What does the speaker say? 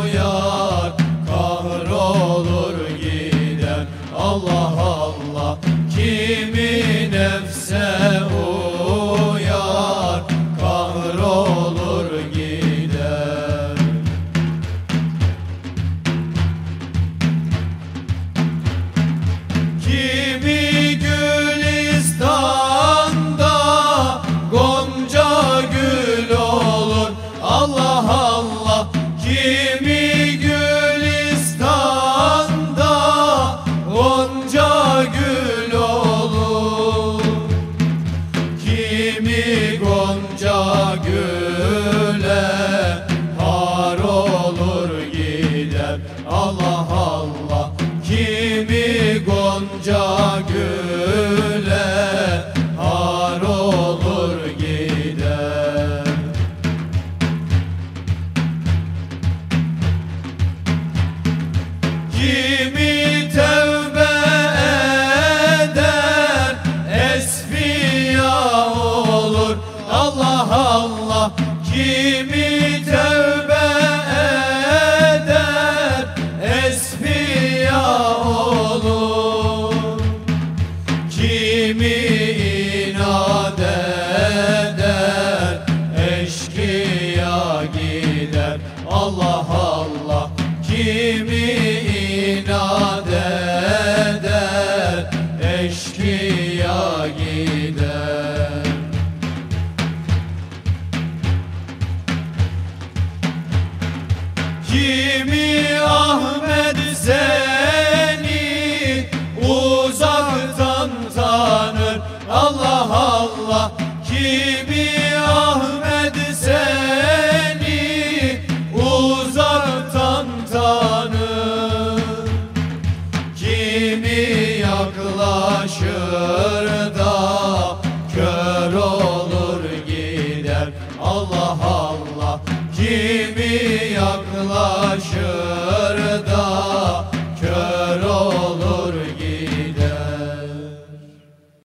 ya Kimi tevbe eder esfiya olur. Allah Allah Kimi tevbe eder esfiya gider. Allah Allah Kimi eşkıya gider. Kimi Kimi yaklaşır da